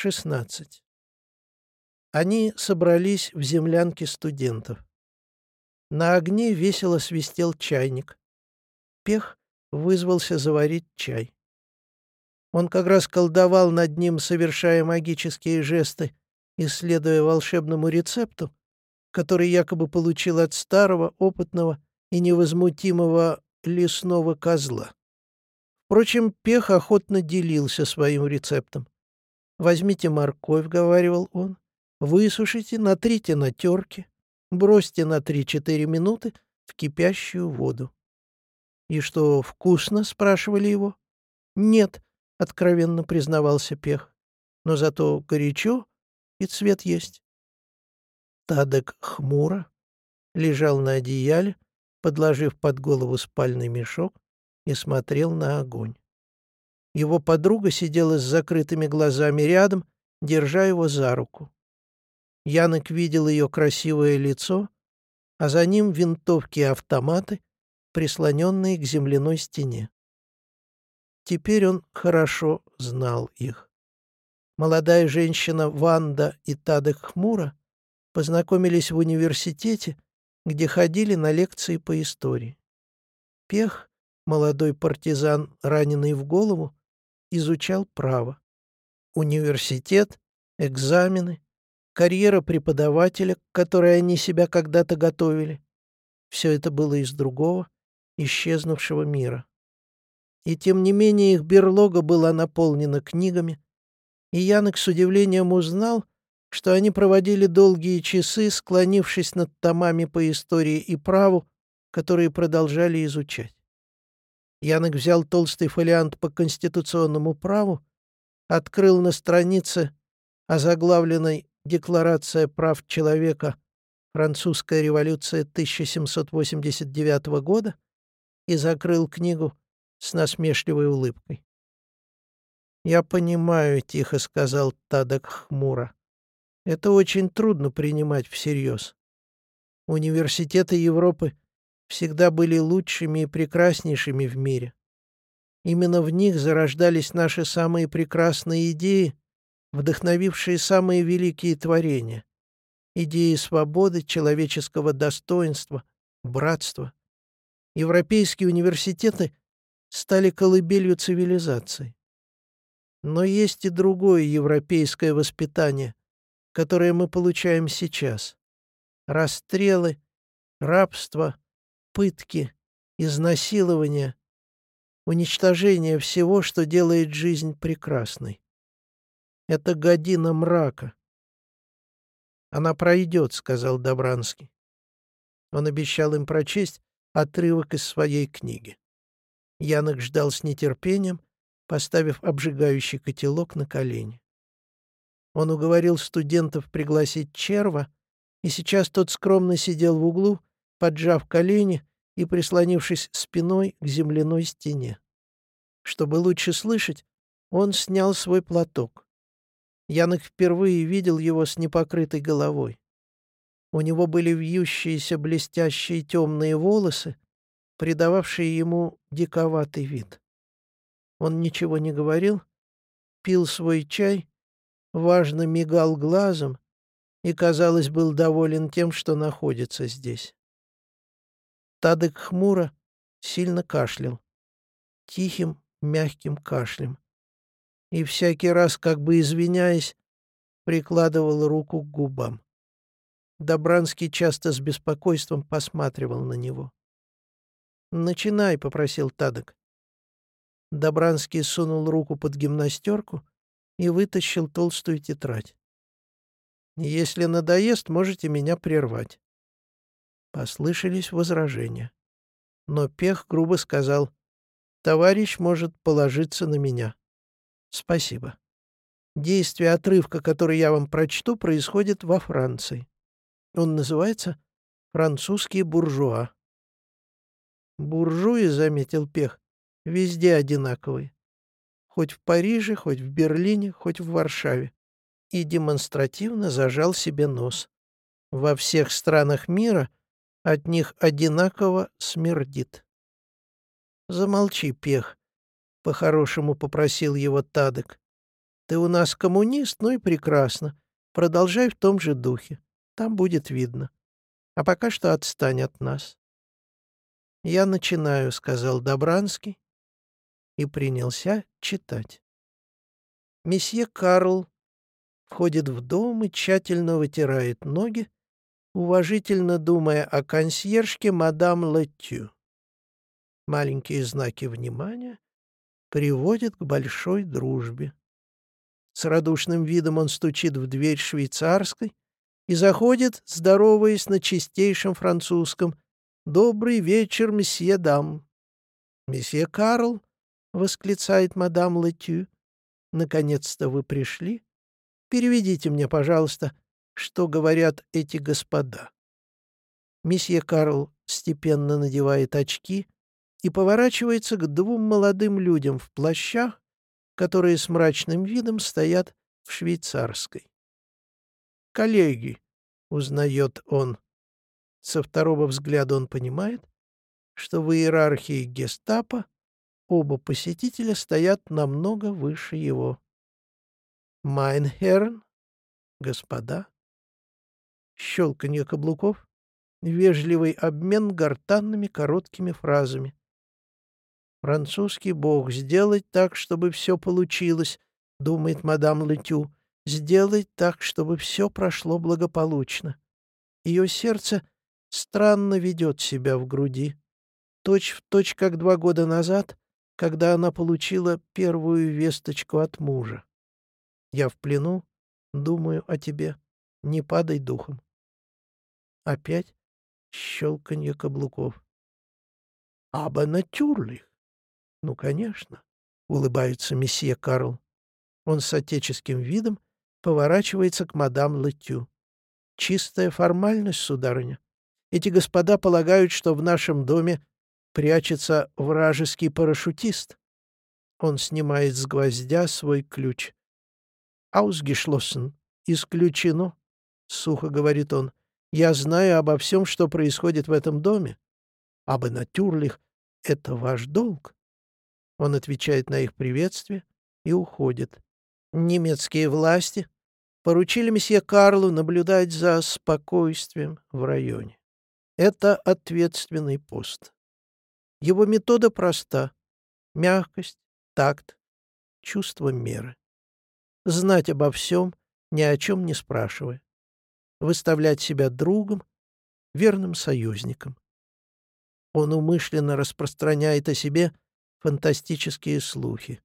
16. Они собрались в землянке студентов. На огне весело свистел чайник. Пех вызвался заварить чай. Он как раз колдовал над ним, совершая магические жесты, исследуя волшебному рецепту, который якобы получил от старого, опытного и невозмутимого лесного козла. Впрочем, Пех охотно делился своим рецептом. «Возьмите морковь», — говаривал он, — «высушите, натрите на терке, бросьте на 3-4 минуты в кипящую воду». «И что, вкусно?» — спрашивали его. «Нет», — откровенно признавался Пех, — «но зато горячо и цвет есть». Тадок хмуро лежал на одеяле, подложив под голову спальный мешок, и смотрел на огонь. Его подруга сидела с закрытыми глазами рядом, держа его за руку. Янок видел ее красивое лицо, а за ним винтовки и автоматы, прислоненные к земляной стене. Теперь он хорошо знал их. Молодая женщина Ванда и Тадек Хмура познакомились в университете, где ходили на лекции по истории. Пех молодой партизан, раненый в голову, изучал право. Университет, экзамены, карьера преподавателя, к которой они себя когда-то готовили. Все это было из другого, исчезнувшего мира. И тем не менее их берлога была наполнена книгами, и Янок с удивлением узнал, что они проводили долгие часы, склонившись над томами по истории и праву, которые продолжали изучать. Янок взял толстый фолиант по конституционному праву, открыл на странице озаглавленной «Декларация прав человека. Французская революция 1789 года» и закрыл книгу с насмешливой улыбкой. «Я понимаю», — тихо сказал Тадок хмуро. «Это очень трудно принимать всерьез. Университеты Европы всегда были лучшими и прекраснейшими в мире. Именно в них зарождались наши самые прекрасные идеи, вдохновившие самые великие творения. Идеи свободы, человеческого достоинства, братства. Европейские университеты стали колыбелью цивилизации. Но есть и другое европейское воспитание, которое мы получаем сейчас. Расстрелы, рабство, пытки, изнасилования, уничтожение всего, что делает жизнь прекрасной. Это година мрака. «Она пройдет», — сказал Добранский. Он обещал им прочесть отрывок из своей книги. Янок ждал с нетерпением, поставив обжигающий котелок на колени. Он уговорил студентов пригласить черва, и сейчас тот скромно сидел в углу, поджав колени и прислонившись спиной к земляной стене. Чтобы лучше слышать, он снял свой платок. Янок впервые видел его с непокрытой головой. У него были вьющиеся блестящие темные волосы, придававшие ему диковатый вид. Он ничего не говорил, пил свой чай, важно мигал глазом и, казалось, был доволен тем, что находится здесь. Тадык хмуро сильно кашлял. Тихим, мягким кашлем. И всякий раз, как бы извиняясь, прикладывал руку к губам. Добранский часто с беспокойством посматривал на него. «Начинай», — попросил Тадок. Добранский сунул руку под гимнастерку и вытащил толстую тетрадь. «Если надоест, можете меня прервать». Послышались возражения. Но Пех грубо сказал, «Товарищ может положиться на меня». «Спасибо. Действие отрывка, который я вам прочту, происходит во Франции. Он называется «Французские буржуа». «Буржуи», — заметил Пех, — «везде одинаковые. Хоть в Париже, хоть в Берлине, хоть в Варшаве». И демонстративно зажал себе нос. Во всех странах мира — от них одинаково смердит. «Замолчи, пех», — по-хорошему попросил его Тадок. Ты у нас коммунист, ну и прекрасно. Продолжай в том же духе. Там будет видно. А пока что отстань от нас. «Я начинаю», — сказал Добранский и принялся читать. Месье Карл входит в дом и тщательно вытирает ноги, уважительно думая о консьержке мадам Леттю. Маленькие знаки внимания приводят к большой дружбе. С радушным видом он стучит в дверь швейцарской и заходит, здороваясь на чистейшем французском. «Добрый вечер, месье дам». «Месье Карл», — восклицает мадам Летю, — «наконец-то вы пришли? Переведите мне, пожалуйста, что говорят эти господа». Месье Карл степенно надевает очки и поворачивается к двум молодым людям в плащах, которые с мрачным видом стоят в швейцарской. «Коллеги», — узнает он. Со второго взгляда он понимает, что в иерархии гестапо оба посетителя стоят намного выше его. «Meine Herren», «Господа», щелканье каблуков, вежливый обмен гортанными короткими фразами. «Французский бог, сделай так, чтобы все получилось», — думает мадам Летю, — «сделай так, чтобы все прошло благополучно». Ее сердце странно ведет себя в груди. Точь в точь, как два года назад, когда она получила первую весточку от мужа. «Я в плену, думаю о тебе, не падай духом». Опять щелканье каблуков. «Аба натюрлих!» «Ну, конечно», — улыбается месье Карл. Он с отеческим видом поворачивается к мадам Летю. «Чистая формальность, сударыня. Эти господа полагают, что в нашем доме прячется вражеский парашютист». Он снимает с гвоздя свой ключ. «Аусгешлоссен. Исключено», — сухо говорит он. «Я знаю обо всем, что происходит в этом доме. Абы натюрлих — это ваш долг». Он отвечает на их приветствие и уходит. Немецкие власти поручили месье Карлу наблюдать за спокойствием в районе. Это ответственный пост. Его метода проста — мягкость, такт, чувство меры. Знать обо всем, ни о чем не спрашивая. Выставлять себя другом, верным союзником. Он умышленно распространяет о себе фантастические слухи.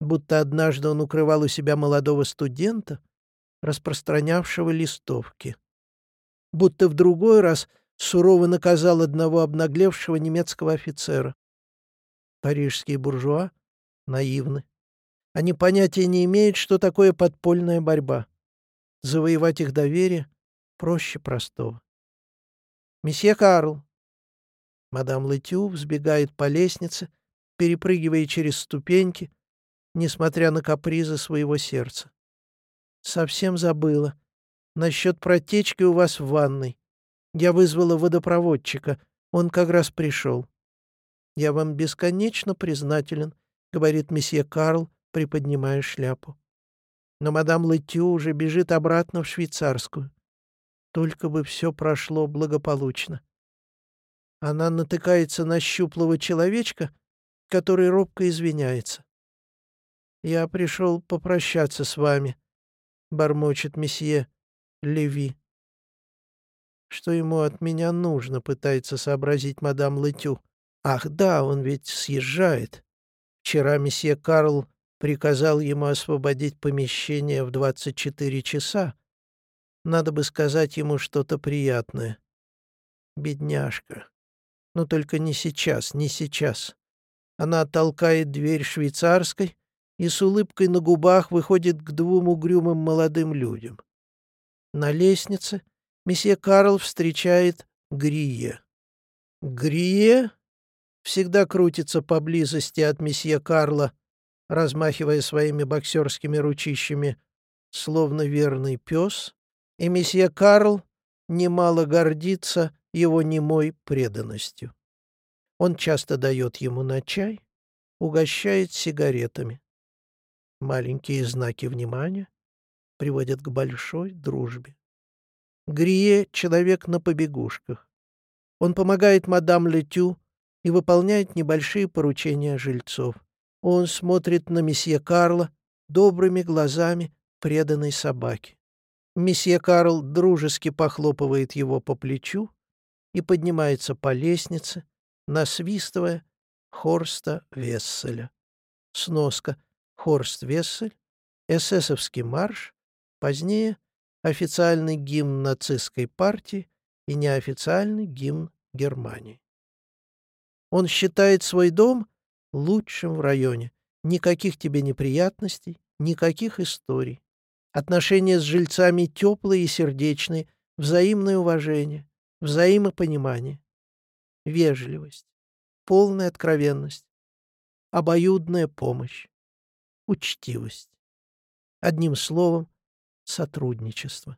Будто однажды он укрывал у себя молодого студента, распространявшего листовки. Будто в другой раз сурово наказал одного обнаглевшего немецкого офицера. Парижские буржуа наивны. Они понятия не имеют, что такое подпольная борьба. Завоевать их доверие проще простого. «Месье Карл!» Мадам Летю взбегает по лестнице, перепрыгивая через ступеньки, несмотря на капризы своего сердца. «Совсем забыла. Насчет протечки у вас в ванной. Я вызвала водопроводчика. Он как раз пришел». «Я вам бесконечно признателен», — говорит месье Карл, приподнимая шляпу. Но мадам Летю уже бежит обратно в швейцарскую. Только бы все прошло благополучно. Она натыкается на щуплого человечка, который робко извиняется. «Я пришел попрощаться с вами», — бормочет месье Леви. «Что ему от меня нужно?» — пытается сообразить мадам Летю. «Ах да, он ведь съезжает. Вчера месье Карл приказал ему освободить помещение в 24 часа. Надо бы сказать ему что-то приятное. Бедняжка. Но только не сейчас, не сейчас. Она толкает дверь швейцарской и с улыбкой на губах выходит к двум угрюмым молодым людям. На лестнице месье Карл встречает Грие. Грие всегда крутится поблизости от месье Карла, размахивая своими боксерскими ручищами, словно верный пес, и месье Карл немало гордится его немой преданностью. Он часто дает ему на чай, угощает сигаретами. Маленькие знаки внимания приводят к большой дружбе. Грие — человек на побегушках. Он помогает мадам Летю и выполняет небольшие поручения жильцов. Он смотрит на месье Карла добрыми глазами преданной собаки. Месье Карл дружески похлопывает его по плечу и поднимается по лестнице, насвистывая Хорста Весселя. Сноска. Хорст Вессель, эсэсовский марш, позднее официальный гимн нацистской партии и неофициальный гимн Германии. Он считает свой дом лучшим в районе. Никаких тебе неприятностей, никаких историй. Отношения с жильцами теплые и сердечные, взаимное уважение, взаимопонимание, вежливость, полная откровенность, обоюдная помощь, учтивость. Одним словом, сотрудничество.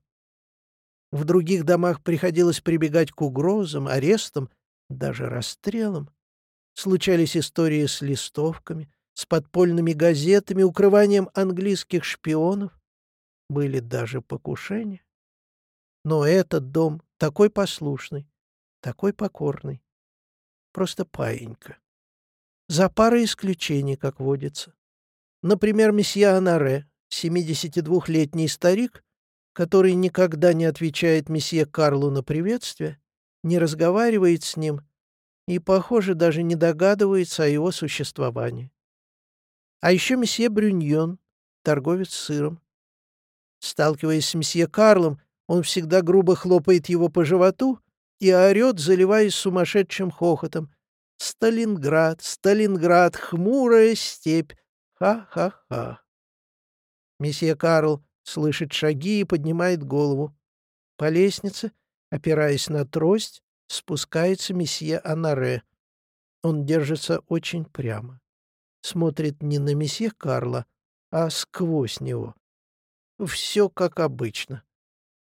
В других домах приходилось прибегать к угрозам, арестам, даже расстрелам. Случались истории с листовками, с подпольными газетами, укрыванием английских шпионов. Были даже покушения. Но этот дом такой послушный, такой покорный. Просто паинька. За парой исключений, как водится. Например, месье Анаре, 72-летний старик, который никогда не отвечает месье Карлу на приветствие, не разговаривает с ним и, похоже, даже не догадывается о его существовании. А еще месье Брюньон, торговец сыром. Сталкиваясь с месье Карлом, он всегда грубо хлопает его по животу и орет, заливаясь сумасшедшим хохотом. «Сталинград, Сталинград, хмурая степь! Ха-ха-ха!» Месье Карл слышит шаги и поднимает голову. По лестнице, опираясь на трость, спускается месье Анаре. Он держится очень прямо. Смотрит не на месье Карла, а сквозь него. Все как обычно.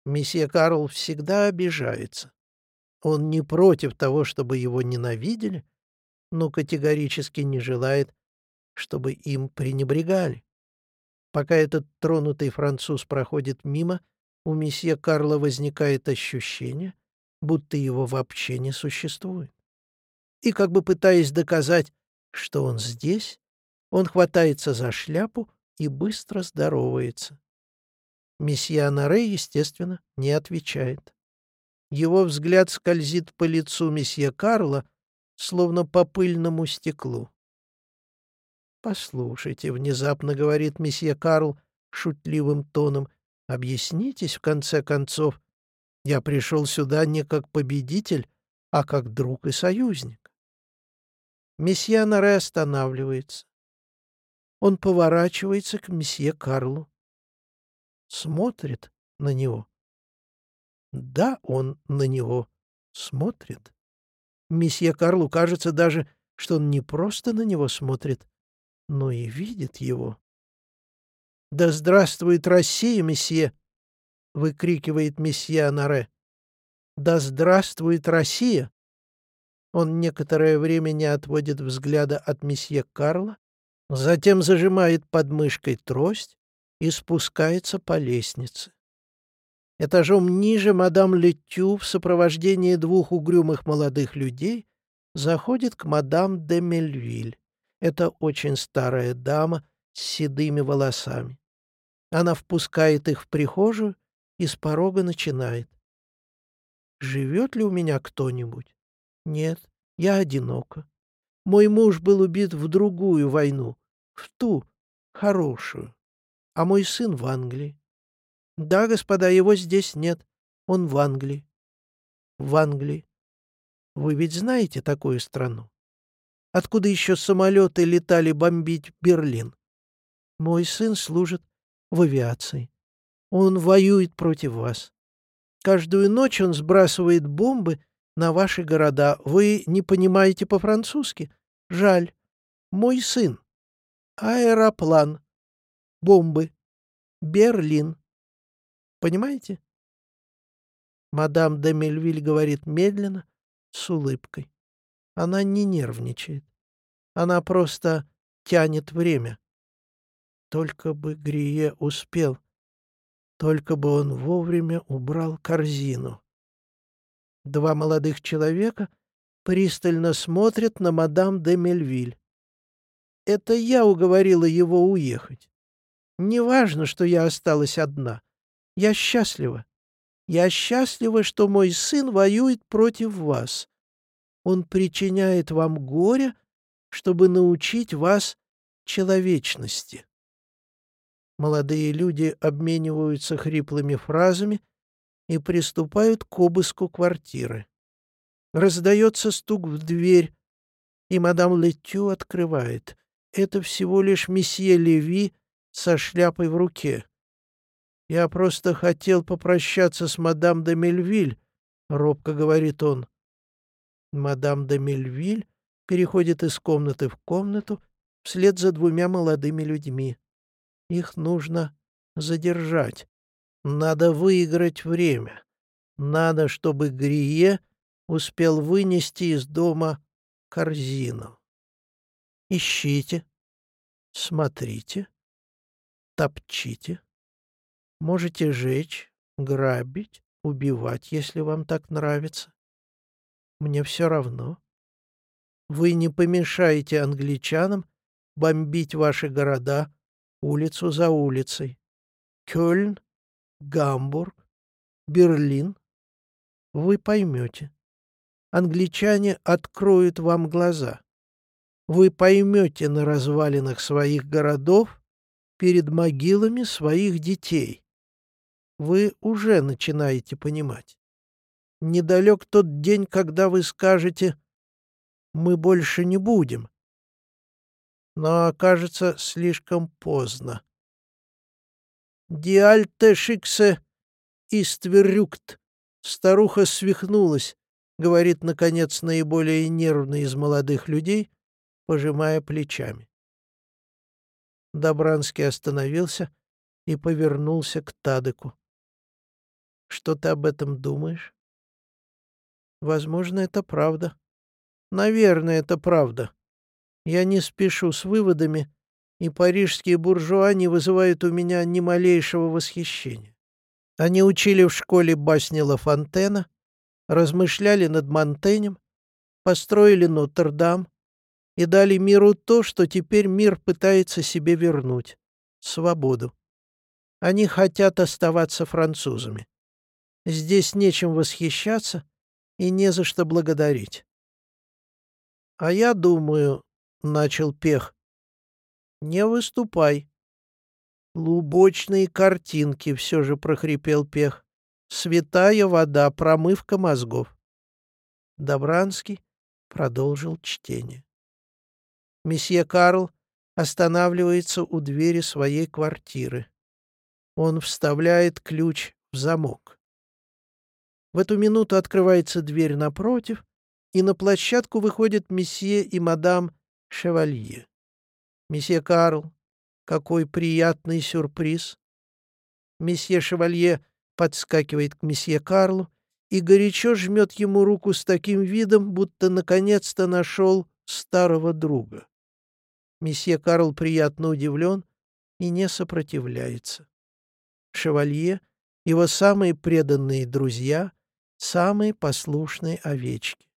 Месье Карл всегда обижается. Он не против того, чтобы его ненавидели, но категорически не желает, чтобы им пренебрегали. Пока этот тронутый француз проходит мимо, у месье Карла возникает ощущение, будто его вообще не существует. И как бы пытаясь доказать, что он здесь, он хватается за шляпу и быстро здоровается. Месье Анаре, естественно, не отвечает. Его взгляд скользит по лицу месье Карла, словно по пыльному стеклу. «Послушайте», — внезапно говорит месье Карл шутливым тоном, — «объяснитесь, в конце концов. Я пришел сюда не как победитель, а как друг и союзник». Месье Анаре останавливается. Он поворачивается к месье Карлу смотрит на него. Да, он на него смотрит. Месье Карлу кажется даже, что он не просто на него смотрит, но и видит его. «Да здравствует Россия, месье!» — выкрикивает месье Анаре. «Да здравствует Россия!» Он некоторое время не отводит взгляда от месье Карла, затем зажимает под мышкой трость и спускается по лестнице. Этажом ниже мадам Летю в сопровождении двух угрюмых молодых людей заходит к мадам де Мельвиль. Это очень старая дама с седыми волосами. Она впускает их в прихожую и с порога начинает. «Живет ли у меня кто-нибудь?» «Нет, я одинока. Мой муж был убит в другую войну, в ту, хорошую а мой сын в Англии. Да, господа, его здесь нет. Он в Англии. В Англии. Вы ведь знаете такую страну? Откуда еще самолеты летали бомбить Берлин? Мой сын служит в авиации. Он воюет против вас. Каждую ночь он сбрасывает бомбы на ваши города. Вы не понимаете по-французски? Жаль. Мой сын. Аэроплан бомбы. Берлин. Понимаете? Мадам де Мельвиль говорит медленно, с улыбкой. Она не нервничает. Она просто тянет время. Только бы Грие успел. Только бы он вовремя убрал корзину. Два молодых человека пристально смотрят на мадам де Мельвиль. Это я уговорила его уехать. Неважно, что я осталась одна. Я счастлива. Я счастлива, что мой сын воюет против вас. Он причиняет вам горе, чтобы научить вас человечности. Молодые люди обмениваются хриплыми фразами и приступают к обыску квартиры. Раздается стук в дверь, и мадам Летю открывает. Это всего лишь месье Леви со шляпой в руке. «Я просто хотел попрощаться с мадам де Мельвиль», — робко говорит он. Мадам де Мельвиль переходит из комнаты в комнату вслед за двумя молодыми людьми. Их нужно задержать. Надо выиграть время. Надо, чтобы Грие успел вынести из дома корзину. Ищите, смотрите, топчите. Можете жечь, грабить, убивать, если вам так нравится. Мне все равно. Вы не помешаете англичанам бомбить ваши города улицу за улицей. Кёльн, Гамбург, Берлин. Вы поймете. Англичане откроют вам глаза. Вы поймете на развалинах своих городов перед могилами своих детей. Вы уже начинаете понимать. Недалек тот день, когда вы скажете «мы больше не будем». Но окажется слишком поздно. «Диальте шиксе истверюкт» старуха свихнулась, говорит, наконец, наиболее нервный из молодых людей, пожимая плечами. Добранский остановился и повернулся к Тадыку. «Что ты об этом думаешь?» «Возможно, это правда. Наверное, это правда. Я не спешу с выводами, и парижские буржуа не вызывают у меня ни малейшего восхищения. Они учили в школе басни Ла Фонтена, размышляли над Монтенем, построили Нотр-Дам и дали миру то, что теперь мир пытается себе вернуть — свободу. Они хотят оставаться французами. Здесь нечем восхищаться и не за что благодарить. «А я думаю», — начал Пех, — «не выступай». «Лубочные картинки», — все же прохрипел Пех. «Святая вода, промывка мозгов». Добранский продолжил чтение. Месье Карл останавливается у двери своей квартиры. Он вставляет ключ в замок. В эту минуту открывается дверь напротив, и на площадку выходят месье и мадам Шевалье. Месье Карл, какой приятный сюрприз! Месье Шевалье подскакивает к месье Карлу и горячо жмет ему руку с таким видом, будто наконец-то нашел старого друга. Месье Карл приятно удивлен и не сопротивляется. Шевалье — его самые преданные друзья, самые послушные овечки.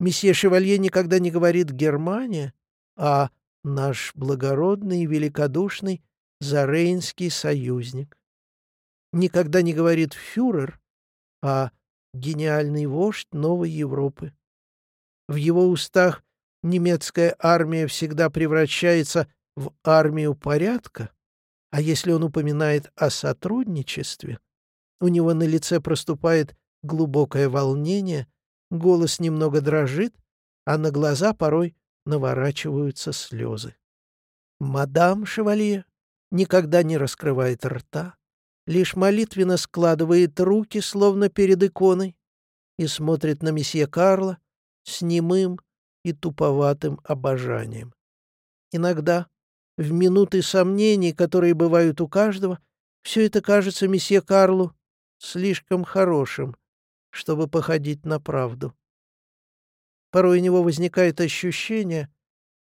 Месье Шевалье никогда не говорит «Германия», а наш благородный и великодушный Зарейнский союзник. Никогда не говорит «фюрер», а гениальный вождь новой Европы. В его устах немецкая армия всегда превращается в армию порядка, а если он упоминает о сотрудничестве, у него на лице проступает глубокое волнение, голос немного дрожит, а на глаза порой наворачиваются слезы. Мадам Шевалье никогда не раскрывает рта, лишь молитвенно складывает руки, словно перед иконой, и смотрит на месье Карла с немым и туповатым обожанием. Иногда, в минуты сомнений, которые бывают у каждого, все это кажется месье Карлу слишком хорошим, чтобы походить на правду. Порой у него возникает ощущение,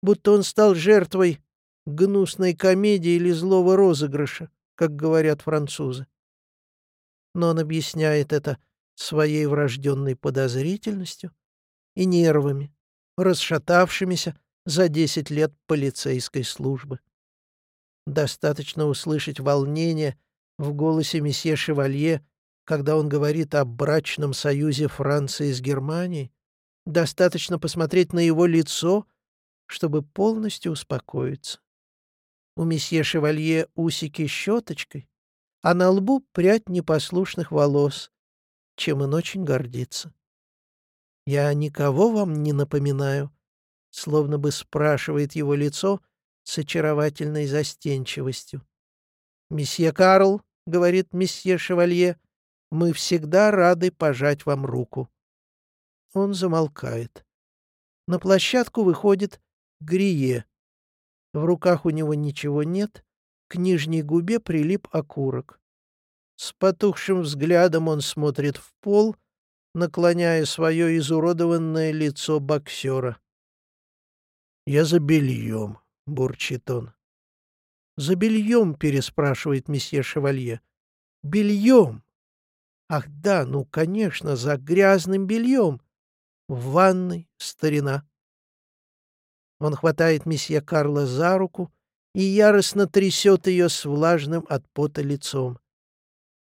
будто он стал жертвой гнусной комедии или злого розыгрыша, как говорят французы. Но он объясняет это своей врожденной подозрительностью и нервами, расшатавшимися за десять лет полицейской службы. Достаточно услышать волнение в голосе месье Шевалье, когда он говорит о брачном союзе Франции с Германией. Достаточно посмотреть на его лицо, чтобы полностью успокоиться. У месье Шевалье усики щеточкой, а на лбу прядь непослушных волос, чем он очень гордится. «Я никого вам не напоминаю», словно бы спрашивает его лицо с очаровательной застенчивостью. «Месье Карл», — говорит месье Шевалье, — «мы всегда рады пожать вам руку». Он замолкает. На площадку выходит Грие. В руках у него ничего нет, к нижней губе прилип окурок. С потухшим взглядом он смотрит в пол, наклоняя свое изуродованное лицо боксера. «Я за бельем», — бурчит он. «За бельем?» — переспрашивает месье Шевалье. «Бельем!» «Ах да, ну, конечно, за грязным бельем! В ванной старина!» Он хватает месье Карла за руку и яростно трясет ее с влажным от пота лицом.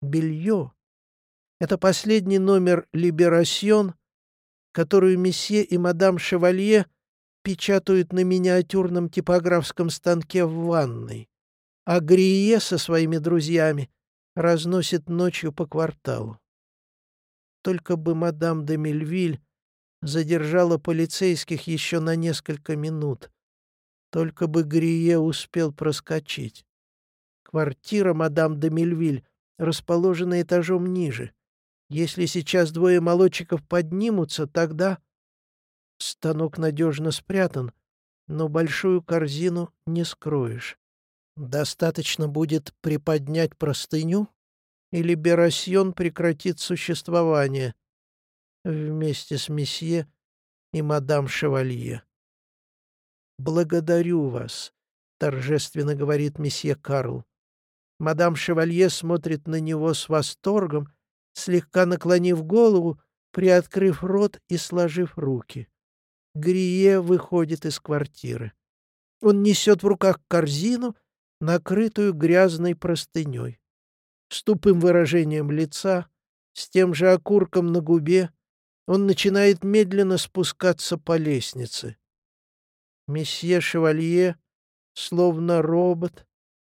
Белье — это последний номер «Либерасьон», которую месье и мадам Шевалье — печатают на миниатюрном типографском станке в ванной, а Грие со своими друзьями разносит ночью по кварталу. Только бы мадам де Мельвиль задержала полицейских еще на несколько минут. Только бы Грие успел проскочить. Квартира мадам де Мельвиль расположена этажом ниже. Если сейчас двое молодчиков поднимутся, тогда... Станок надежно спрятан, но большую корзину не скроешь. Достаточно будет приподнять простыню, или Берасьон прекратит существование вместе с месье и мадам Шевалье. «Благодарю вас», — торжественно говорит месье Карл. Мадам Шевалье смотрит на него с восторгом, слегка наклонив голову, приоткрыв рот и сложив руки. Грие выходит из квартиры. Он несет в руках корзину, накрытую грязной простыней. С тупым выражением лица, с тем же окурком на губе, он начинает медленно спускаться по лестнице. Месье Шевалье, словно робот,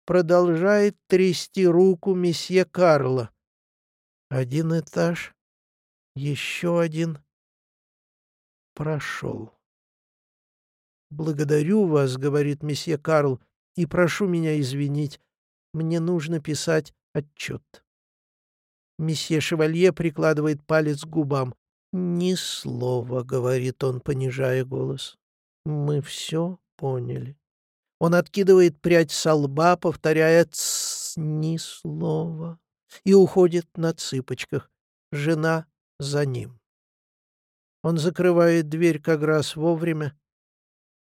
продолжает трясти руку месье Карла. Один этаж, еще один — прошел. «Благодарю вас», — говорит месье Карл, — «и прошу меня извинить. Мне нужно писать отчет». Месье Шевалье прикладывает палец к губам. «Ни слова», — говорит он, понижая голос. «Мы все поняли». Он откидывает прядь со лба, повторяя «тссс», «ни слова» и уходит на цыпочках. Жена за ним. Он закрывает дверь как раз вовремя,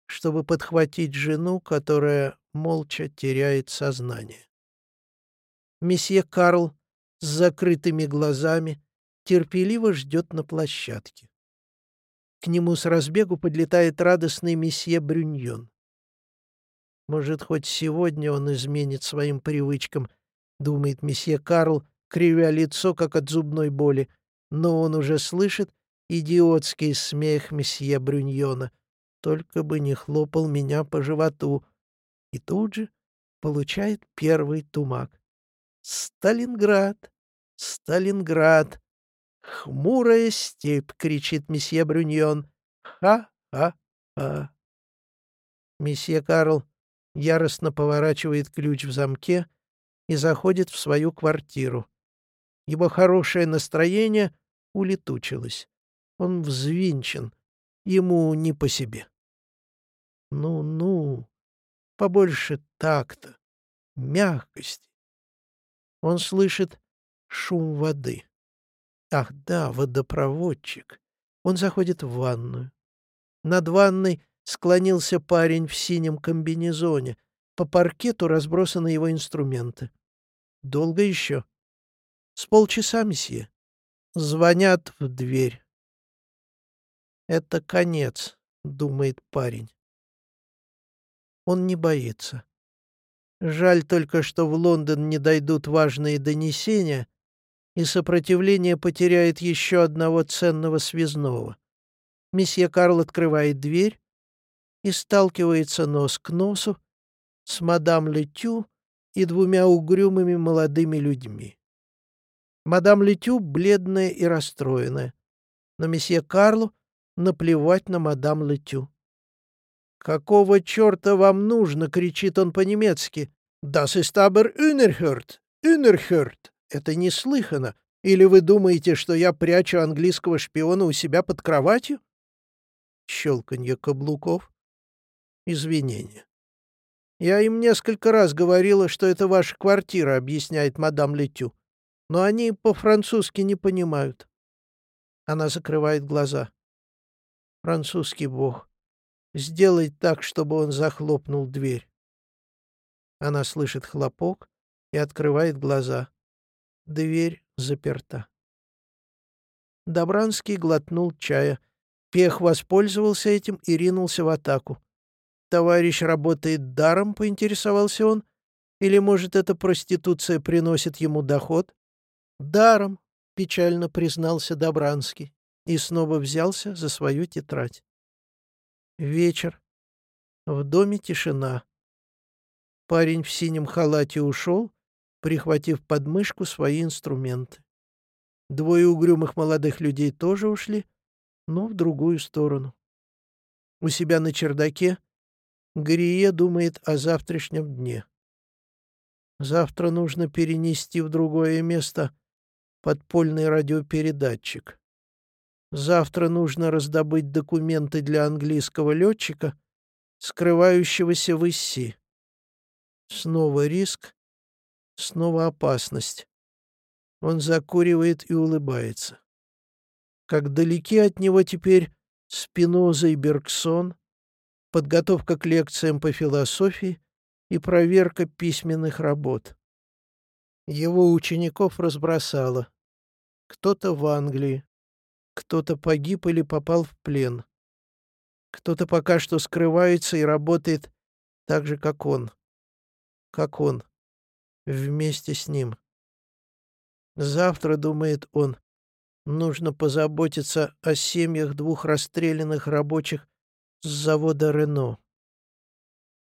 чтобы подхватить жену, которая молча теряет сознание. Месье Карл с закрытыми глазами терпеливо ждет на площадке. К нему с разбегу подлетает радостный месье Брюньон. Может, хоть сегодня он изменит своим привычкам, думает месье Карл, кривя лицо, как от зубной боли, но он уже слышит, идиотский смех месье Брюньона. Только бы не хлопал меня по животу. И тут же получает первый тумак. «Сталинград! Сталинград!» «Хмурая степь!» — кричит месье Брюньон. «Ха-ха-ха!» Месье Карл яростно поворачивает ключ в замке и заходит в свою квартиру. Его хорошее настроение улетучилось. Он взвинчен. Ему не по себе. Ну-ну, побольше такта, мягкости. Он слышит шум воды. Ах да, водопроводчик. Он заходит в ванную. Над ванной склонился парень в синем комбинезоне. По паркету разбросаны его инструменты. Долго еще? С полчаса, месье. Звонят в дверь. Это конец, думает парень. Он не боится. Жаль только, что в Лондон не дойдут важные донесения, и сопротивление потеряет еще одного ценного связного. Месье Карл открывает дверь и сталкивается нос к носу с мадам Летю и двумя угрюмыми молодыми людьми. Мадам Летю бледная и расстроенная, но месье Карлу наплевать на мадам Летю. «Какого черта вам нужно?» — кричит он по-немецки. «Das ist aber unerhört! Unerhört!» Это неслыханно. Или вы думаете, что я прячу английского шпиона у себя под кроватью? Щелканье каблуков. Извинения. Я им несколько раз говорила, что это ваша квартира, объясняет мадам Летю. Но они по-французски не понимают. Она закрывает глаза. Французский бог. Сделай так, чтобы он захлопнул дверь. Она слышит хлопок и открывает глаза. Дверь заперта. Добранский глотнул чая. Пех воспользовался этим и ринулся в атаку. «Товарищ работает даром?» — поинтересовался он. «Или, может, эта проституция приносит ему доход?» «Даром», — печально признался Добранский и снова взялся за свою тетрадь. Вечер. В доме тишина. Парень в синем халате ушел, прихватив под мышку свои инструменты. Двое угрюмых молодых людей тоже ушли, но в другую сторону. У себя на чердаке Грие думает о завтрашнем дне. Завтра нужно перенести в другое место подпольный радиопередатчик. Завтра нужно раздобыть документы для английского летчика, скрывающегося в Исси. Снова риск, снова опасность. Он закуривает и улыбается. Как далеки от него теперь Спиноза и Бергсон, подготовка к лекциям по философии и проверка письменных работ. Его учеников разбросало. Кто-то в Англии, кто-то погиб или попал в плен. Кто-то пока что скрывается и работает так же, как он. Как он. Вместе с ним. Завтра, думает он, нужно позаботиться о семьях двух расстрелянных рабочих с завода «Рено».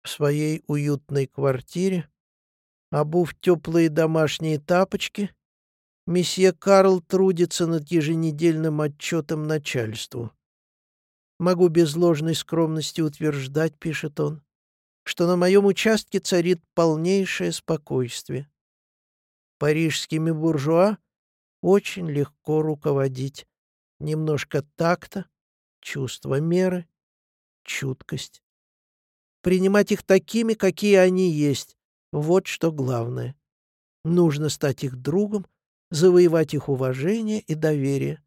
В своей уютной квартире, обув теплые домашние тапочки, Месье Карл трудится над еженедельным отчетом начальству. «Могу без ложной скромности утверждать», — пишет он, «что на моем участке царит полнейшее спокойствие. Парижскими буржуа очень легко руководить. Немножко такта, чувство меры, чуткость. Принимать их такими, какие они есть — вот что главное. Нужно стать их другом, завоевать их уважение и доверие.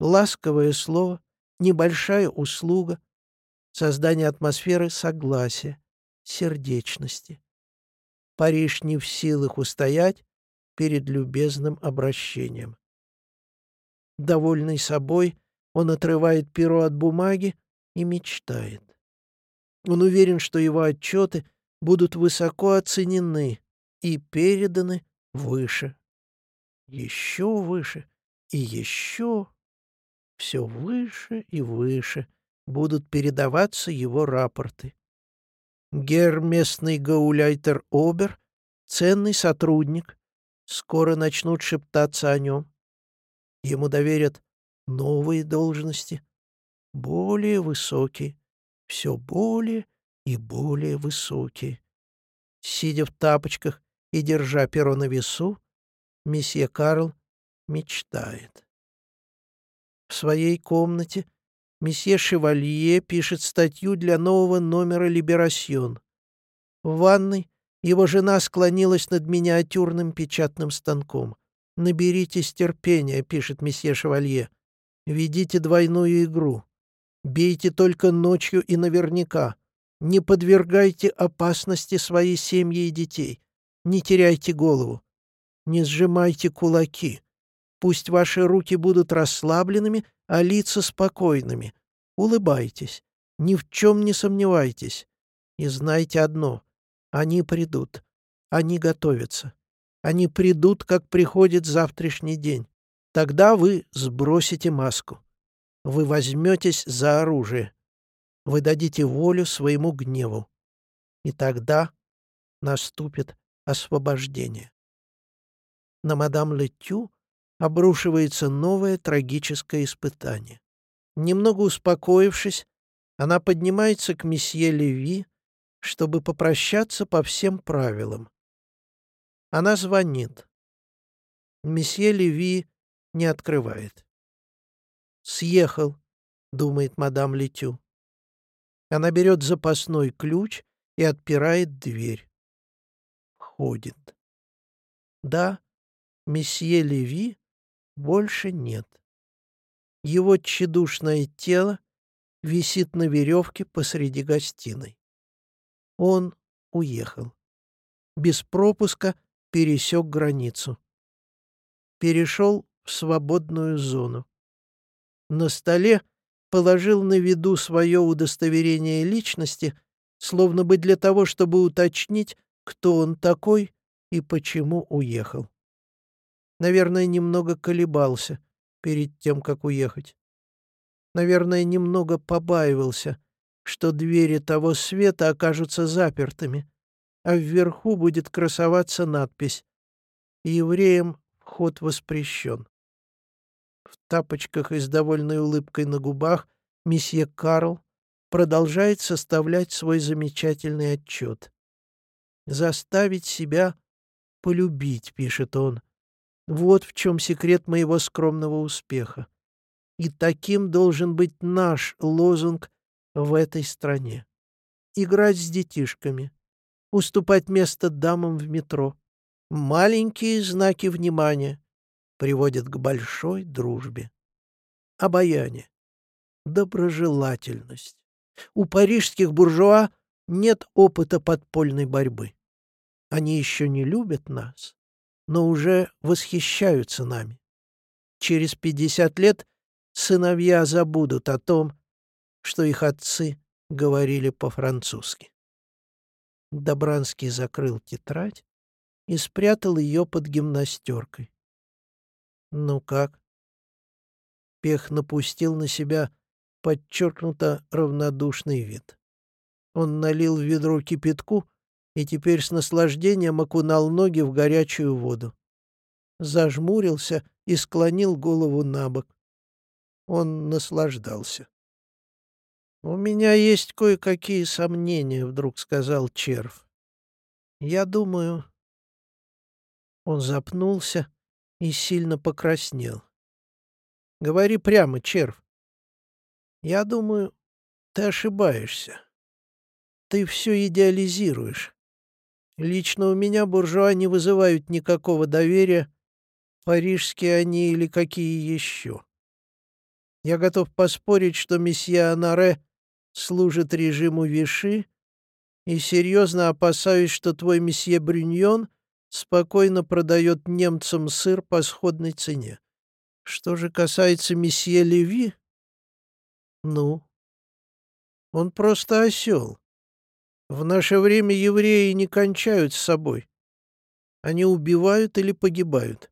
Ласковое слово, небольшая услуга, создание атмосферы согласия, сердечности. Париж не в силах устоять перед любезным обращением. Довольный собой, он отрывает перо от бумаги и мечтает. Он уверен, что его отчеты будут высоко оценены и переданы выше еще выше и еще, все выше и выше будут передаваться его рапорты. Гер местный гауляйтер Обер, ценный сотрудник, скоро начнут шептаться о нем. Ему доверят новые должности, более высокие, все более и более высокие. Сидя в тапочках и держа перо на весу, месье Карл мечтает. В своей комнате месье Шевалье пишет статью для нового номера «Либерасьон». В ванной его жена склонилась над миниатюрным печатным станком. «Наберитесь терпения», — пишет месье Шевалье. «Ведите двойную игру. Бейте только ночью и наверняка. Не подвергайте опасности свои семьи и детей. Не теряйте голову. Не сжимайте кулаки. Пусть ваши руки будут расслабленными, а лица спокойными. Улыбайтесь. Ни в чем не сомневайтесь. И знайте одно — они придут. Они готовятся. Они придут, как приходит завтрашний день. Тогда вы сбросите маску. Вы возьметесь за оружие. Вы дадите волю своему гневу. И тогда наступит освобождение. На мадам Летю обрушивается новое трагическое испытание. Немного успокоившись, она поднимается к месье Леви, чтобы попрощаться по всем правилам. Она звонит. Месье Леви не открывает. «Съехал», — думает мадам Летю. Она берет запасной ключ и отпирает дверь. Входит. Да, месье Леви больше нет. Его тщедушное тело висит на веревке посреди гостиной. Он уехал. Без пропуска пересек границу. Перешел в свободную зону. На столе положил на виду свое удостоверение личности, словно бы для того, чтобы уточнить, кто он такой и почему уехал. Наверное, немного колебался перед тем, как уехать. Наверное, немного побаивался, что двери того света окажутся запертыми, а вверху будет красоваться надпись «Евреям вход воспрещен». Тапочках и с довольной улыбкой на губах месье Карл продолжает составлять свой замечательный отчет. «Заставить себя полюбить», — пишет он, вот в чем секрет моего скромного успеха. И таким должен быть наш лозунг в этой стране. Играть с детишками, уступать место дамам в метро. Маленькие знаки внимания приводят к большой дружбе. Обаяние, доброжелательность. У парижских буржуа нет опыта подпольной борьбы. Они еще не любят нас, но уже восхищаются нами. Через пятьдесят лет сыновья забудут о том, что их отцы говорили по-французски. Добранский закрыл тетрадь и спрятал ее под гимнастеркой. «Ну как?» Пех напустил на себя подчеркнуто равнодушный вид. Он налил в ведро кипятку и теперь с наслаждением окунал ноги в горячую воду. Зажмурился и склонил голову на бок. Он наслаждался. «У меня есть кое-какие сомнения», — вдруг сказал червь. «Я думаю...» Он запнулся и сильно покраснел. «Говори прямо, червь. Я думаю, ты ошибаешься. Ты все идеализируешь. Лично у меня буржуа не вызывают никакого доверия, парижские они или какие еще. Я готов поспорить, что месье Анаре служит режиму Виши, и серьезно опасаюсь, что твой месье Брюньон спокойно продает немцам сыр по сходной цене. Что же касается месье Леви, ну, он просто осел. В наше время евреи не кончают с собой. Они убивают или погибают.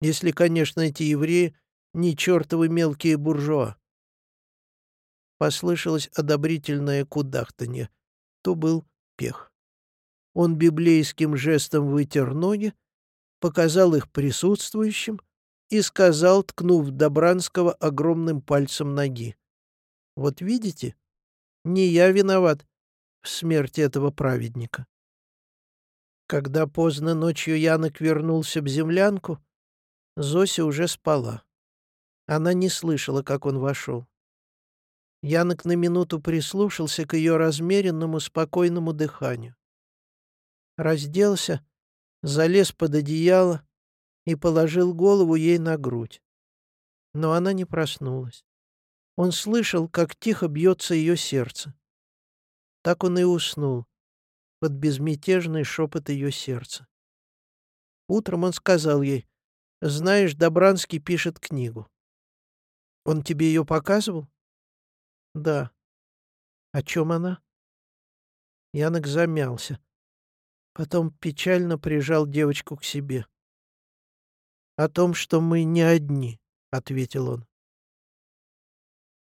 Если, конечно, эти евреи не чертовы мелкие буржуа. Послышалось одобрительное кудахтанье. То был пех. Он библейским жестом вытер ноги, показал их присутствующим и сказал, ткнув Добранского огромным пальцем ноги. «Вот видите, не я виноват, в смерти этого праведника. Когда поздно ночью Янок вернулся в землянку, Зося уже спала. Она не слышала, как он вошел. Янок на минуту прислушался к ее размеренному, спокойному дыханию. Разделся, залез под одеяло и положил голову ей на грудь. Но она не проснулась. Он слышал, как тихо бьется ее сердце. Так он и уснул под безмятежный шепот ее сердца. Утром он сказал ей, «Знаешь, Добранский пишет книгу». «Он тебе ее показывал?» «Да». «О чем она?» Янок замялся. Потом печально прижал девочку к себе. «О том, что мы не одни», — ответил он.